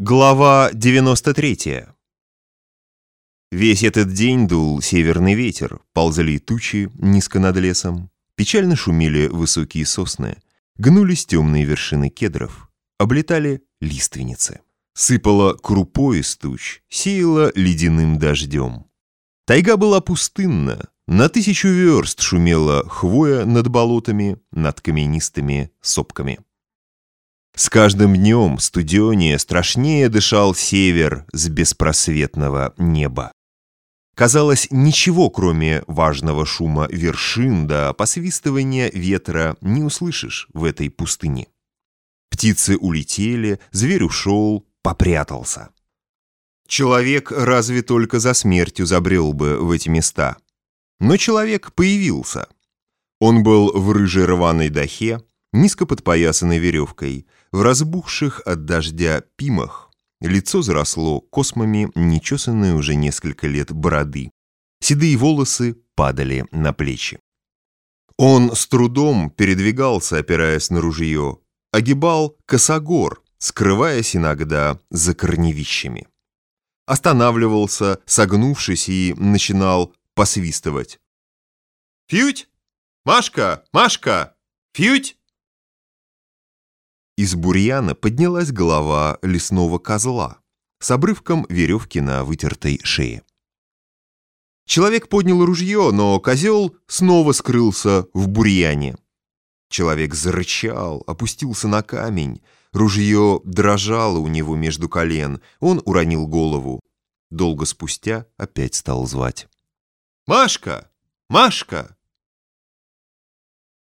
Глава 93 Весь этот день дул северный ветер, ползали тучи низко над лесом, печально шумели высокие сосны, гнулись темные вершины кедров, облетали лиственницы. Сыпала крупой из туч, сеяла ледяным дождем. Тайга была пустынна, на тысячу верст шумела хвоя над болотами, над каменистыми сопками. С каждым днем студенее, страшнее дышал север с беспросветного неба. Казалось, ничего, кроме важного шума вершин да посвистывания ветра, не услышишь в этой пустыне. Птицы улетели, зверь ушел, попрятался. Человек разве только за смертью забрел бы в эти места. Но человек появился. Он был в рыжей рваной дахе, низко подпоясанной веревкой, в разбухших от дождя пимах. Лицо заросло космами, нечесанные уже несколько лет бороды. Седые волосы падали на плечи. Он с трудом передвигался, опираясь на ружье, огибал косогор, скрываясь иногда за корневищами. Останавливался, согнувшись, и начинал посвистывать. «Фють! Машка! Машка! Фють!» Из бурьяна поднялась голова лесного козла с обрывком веревки на вытертой шее. Человек поднял ружье, но козел снова скрылся в бурьяне. Человек зарычал, опустился на камень. Ружье дрожало у него между колен. Он уронил голову. Долго спустя опять стал звать. «Машка! Машка!»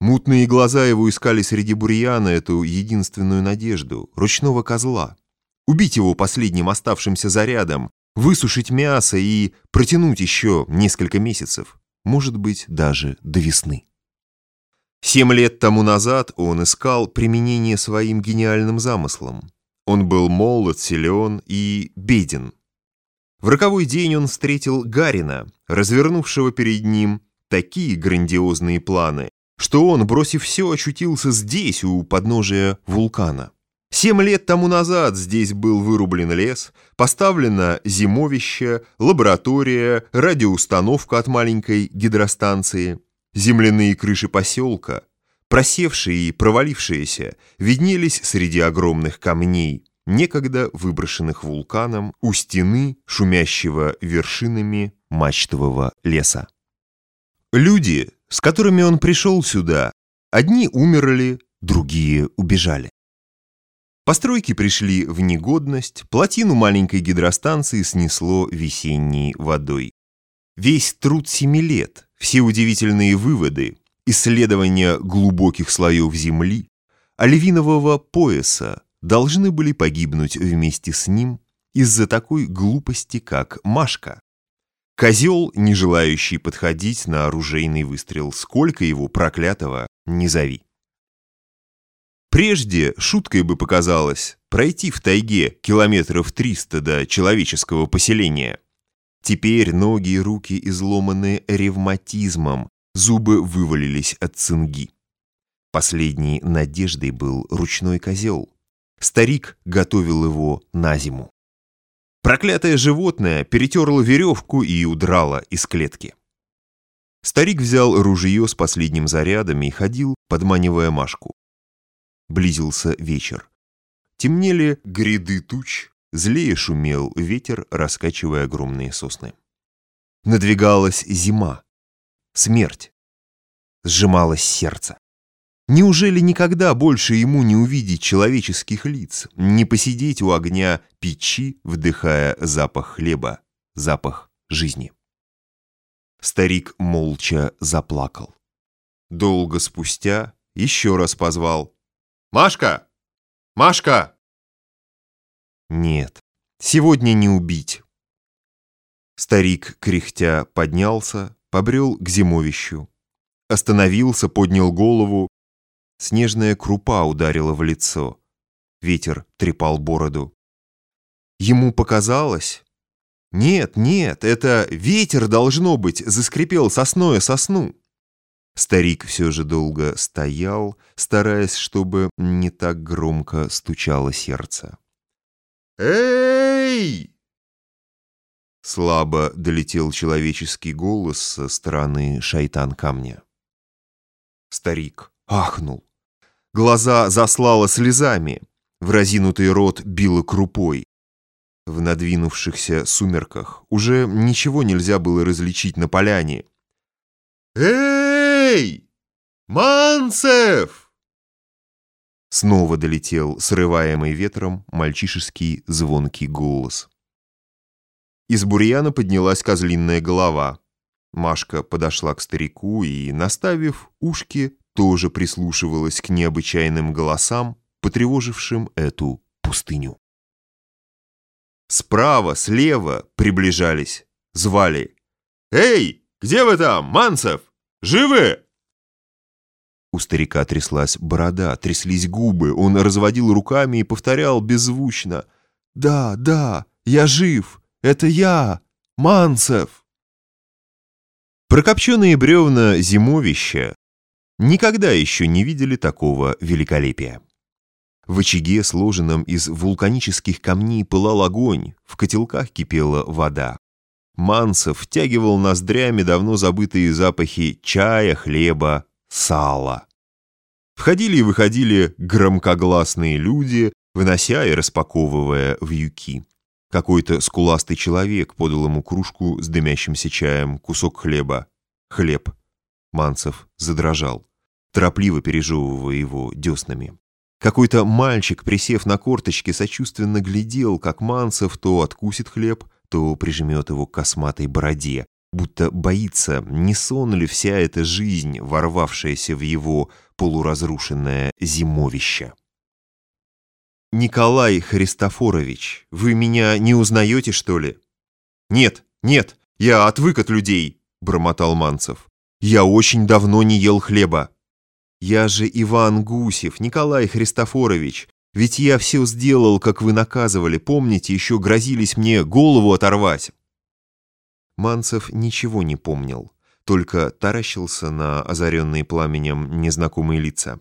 Мутные глаза его искали среди бурьяна эту единственную надежду — ручного козла. Убить его последним оставшимся зарядом, высушить мясо и протянуть еще несколько месяцев, может быть, даже до весны. Семь лет тому назад он искал применение своим гениальным замыслам. Он был молод, силен и беден. В роковой день он встретил Гарина, развернувшего перед ним такие грандиозные планы, что он, бросив все, очутился здесь, у подножия вулкана. Семь лет тому назад здесь был вырублен лес, поставлено зимовище, лаборатория, радиоустановка от маленькой гидростанции. Земляные крыши поселка, просевшие и провалившиеся, виднелись среди огромных камней, некогда выброшенных вулканом у стены, шумящего вершинами мачтового леса. Люди, с которыми он пришел сюда, одни умерли, другие убежали. Постройки пришли в негодность, плотину маленькой гидростанции снесло весенней водой. Весь труд семи лет, все удивительные выводы, исследования глубоких слоев земли, оливинового пояса должны были погибнуть вместе с ним из-за такой глупости, как Машка. Козел, не желающий подходить на оружейный выстрел, сколько его проклятого не зови. Прежде шуткой бы показалось пройти в тайге километров триста до человеческого поселения. Теперь ноги и руки изломаны ревматизмом, зубы вывалились от цинги. Последней надеждой был ручной козел. Старик готовил его на зиму. Проклятое животное перетерло веревку и удрало из клетки. Старик взял ружье с последним зарядом и ходил, подманивая Машку. Близился вечер. Темнели гряды туч, злее шумел ветер, раскачивая огромные сосны. Надвигалась зима, смерть. Сжималось сердце. Неужели никогда больше ему не увидеть человеческих лиц, не посидеть у огня печи, вдыхая запах хлеба, запах жизни? Старик молча заплакал. Долго спустя еще раз позвал. «Машка! Машка!» Нет, сегодня не убить. Старик, кряхтя, поднялся, побрел к зимовищу. Остановился, поднял голову, Снежная крупа ударила в лицо. Ветер трепал бороду. Ему показалось... Нет, нет, это ветер, должно быть, заскрипел сосной сосну. Старик все же долго стоял, стараясь, чтобы не так громко стучало сердце. «Эй!» Слабо долетел человеческий голос со стороны шайтан-камня. Старик ахнул. Глаза заслало слезами, в разинутый рот било крупой. В надвинувшихся сумерках уже ничего нельзя было различить на поляне. «Эй! Манцев!» Снова долетел срываемый ветром мальчишеский звонкий голос. Из бурьяна поднялась козлиная голова. Машка подошла к старику и, наставив ушки, тоже прислушивалась к необычайным голосам, потревожившим эту пустыню. Справа, слева приближались, звали. «Эй, где вы там, Манцев? Живы?» У старика тряслась борода, тряслись губы, он разводил руками и повторял беззвучно. «Да, да, я жив, это я, Манцев!» Прокопченные бревна зимовища никогда еще не видели такого великолепия. В очаге, сложенном из вулканических камней, пылал огонь, в котелках кипела вода. Манцев втягивал ноздрями давно забытые запахи чая, хлеба, сала. Входили и выходили громкогласные люди, вынося и распаковывая вьюки. Какой-то скуластый человек подал ему кружку с дымящимся чаем, кусок хлеба. Хлеб. Манцев задрожал, торопливо пережевывая его деснами. Какой-то мальчик, присев на корточки, сочувственно глядел, как Манцев то откусит хлеб, то прижмет его к косматой бороде, будто боится, не сон ли вся эта жизнь, ворвавшаяся в его полуразрушенное зимовище. «Николай Христофорович, вы меня не узнаете, что ли?» «Нет, нет, я отвык от людей», — бормотал Манцев. «Я очень давно не ел хлеба». «Я же Иван Гусев, Николай Христофорович. Ведь я все сделал, как вы наказывали. Помните, еще грозились мне голову оторвать». Манцев ничего не помнил, только таращился на озаренные пламенем незнакомые лица.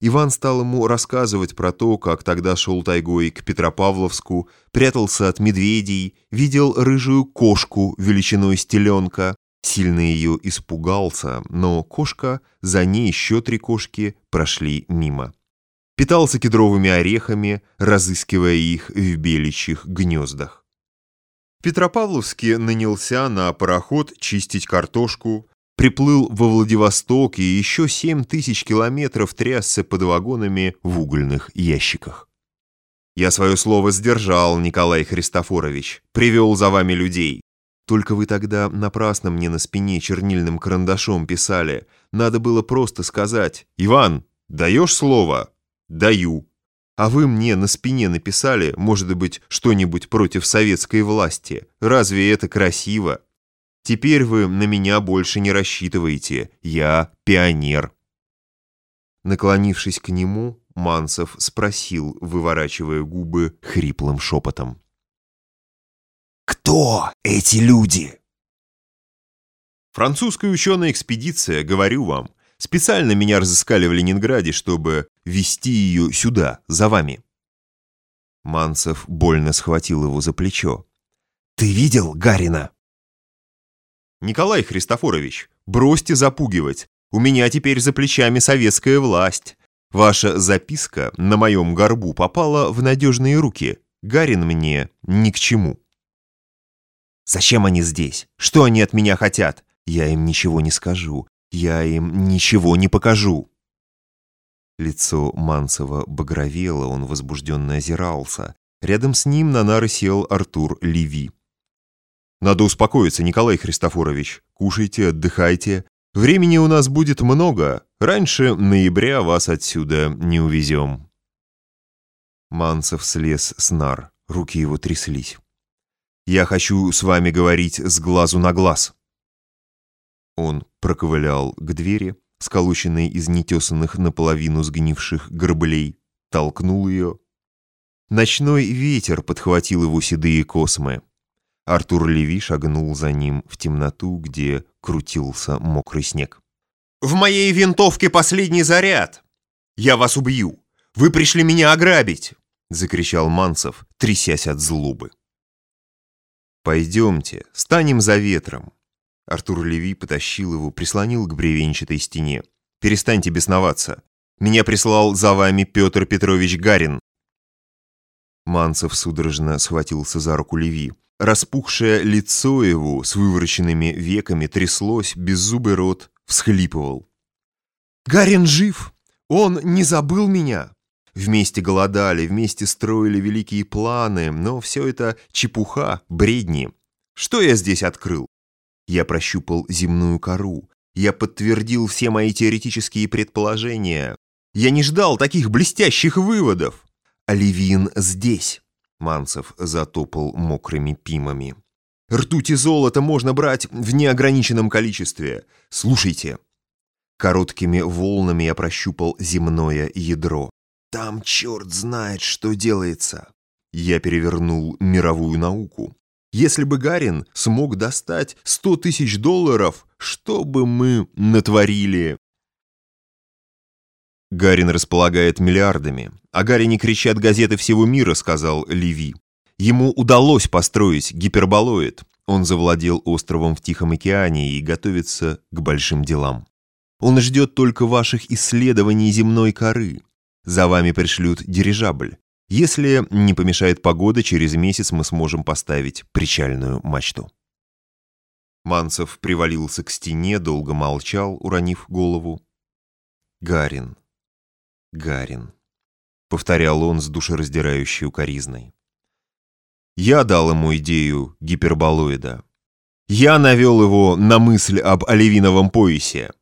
Иван стал ему рассказывать про то, как тогда шел тайгой к Петропавловску, прятался от медведей, видел рыжую кошку величиной стеленка, сильно ее испугался, но кошка, за ней еще три кошки прошли мимо. Питался кедровыми орехами, разыскивая их в беличьих гнездах. В Петропавловске нанялся на пароход чистить картошку, приплыл во Владивосток и еще семь тысяч километров трясся под вагонами в угольных ящиках. Я свое слово сдержал, Николай Христофорович, привел за вами людей. Только вы тогда напрасно мне на спине чернильным карандашом писали. Надо было просто сказать «Иван, даешь слово?» «Даю». А вы мне на спине написали, может быть, что-нибудь против советской власти. Разве это красиво? Теперь вы на меня больше не рассчитываете. Я пионер». Наклонившись к нему, Манцев спросил, выворачивая губы хриплым шепотом. «Кто эти люди?» «Французская ученая экспедиция, говорю вам. Специально меня разыскали в Ленинграде, чтобы вести ее сюда, за вами». Манцев больно схватил его за плечо. «Ты видел Гарина?» «Николай Христофорович, бросьте запугивать. У меня теперь за плечами советская власть. Ваша записка на моем горбу попала в надежные руки. Гарин мне ни к чему». «Зачем они здесь? Что они от меня хотят? Я им ничего не скажу. Я им ничего не покажу». Лицо Манцева багровело, он возбужденно озирался. Рядом с ним на нары сел Артур Леви. Надо успокоиться, Николай Христофорович. Кушайте, отдыхайте. Времени у нас будет много. Раньше ноября вас отсюда не увезем. Манцев слез с нар. Руки его тряслись. «Я хочу с вами говорить с глазу на глаз». Он проковылял к двери, сколоченной из нетесанных наполовину сгнивших горблей, толкнул ее. Ночной ветер подхватил его седые космы. Артур Леви шагнул за ним в темноту, где крутился мокрый снег. «В моей винтовке последний заряд! Я вас убью! Вы пришли меня ограбить! — закричал Манцев, трясясь от злобы. «Пойдемте, станем за ветром». Артур Леви потащил его, прислонил к бревенчатой стене. «Перестаньте бесноваться. Меня прислал за вами Петр Петрович Гарин». Манцев судорожно схватился за руку Леви. Распухшее лицо его с вывороченными веками тряслось, беззубый рот всхлипывал. «Гарин жив! Он не забыл меня!» Вместе голодали, вместе строили великие планы, но все это чепуха, бредни. Что я здесь открыл? Я прощупал земную кору. Я подтвердил все мои теоретические предположения. Я не ждал таких блестящих выводов. Оливин здесь. Манцев затопал мокрыми пимами. «Ртуть и золото можно брать в неограниченном количестве. Слушайте». Короткими волнами я прощупал земное ядро. «Там черт знает, что делается». Я перевернул мировую науку. Если бы Гарин смог достать сто тысяч долларов, что бы мы натворили? Гарин располагает миллиардами. О Гарине кричат газеты всего мира, сказал Леви. Ему удалось построить гиперболоид. Он завладел островом в Тихом океане и готовится к большим делам. Он ждет только ваших исследований земной коры. За вами пришлют дирижабль. Если не помешает погода, через месяц мы сможем поставить причальную мачту. Манцев привалился к стене, долго молчал, уронив голову. Гарин. Гарин», — повторял он с душераздирающей укоризной. «Я дал ему идею гиперболоида. Я навел его на мысль об оливиновом поясе.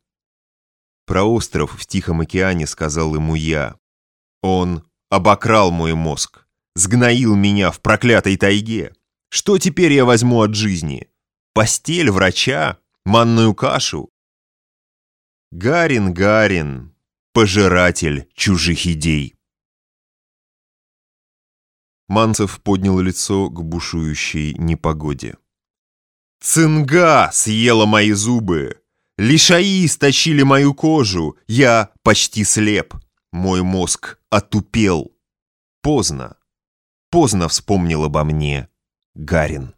Про остров в Тихом океане сказал ему я. Он обокрал мой мозг, сгноил меня в проклятой тайге. Что теперь я возьму от жизни? Постель, врача, манную кашу? Гарин, Гарин, пожиратель чужих идей. Манцев поднял лицо к бушующей непогоде. «Цинга съела мои зубы! Лишаи источили мою кожу! Я почти слеп! Мой мозг отупел! Поздно! Поздно вспомнил обо мне Гарин!»